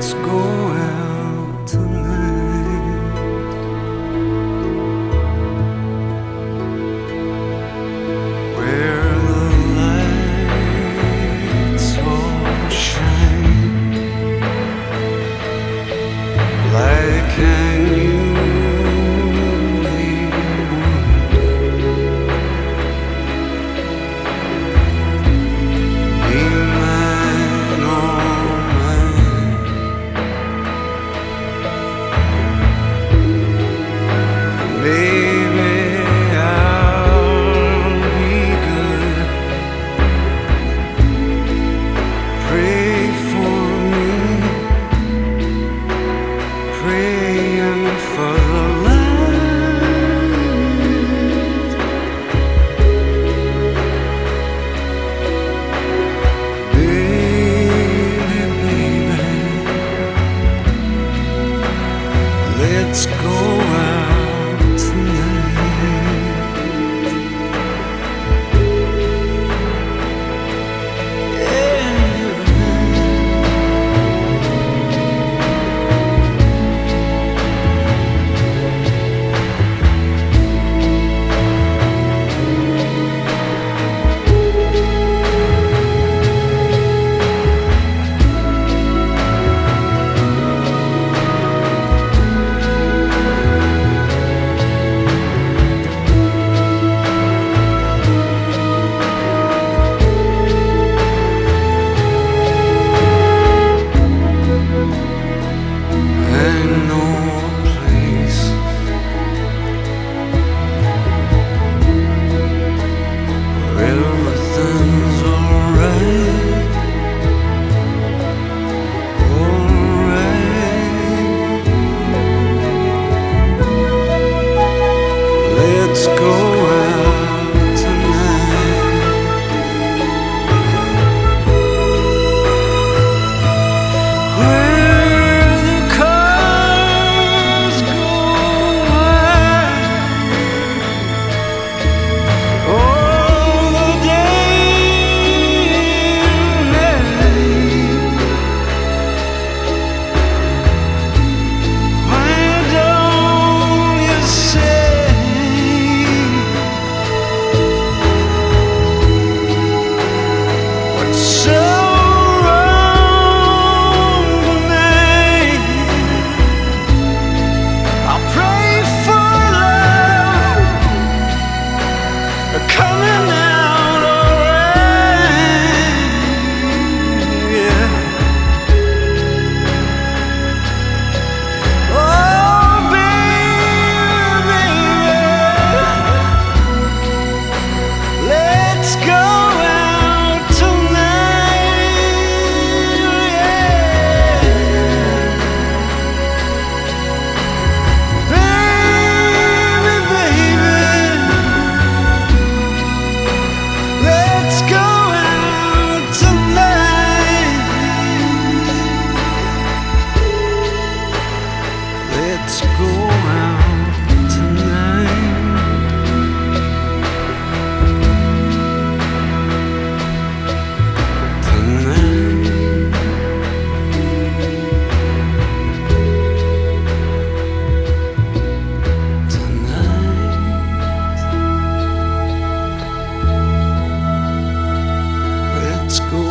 let's go out tonight. Let's go school.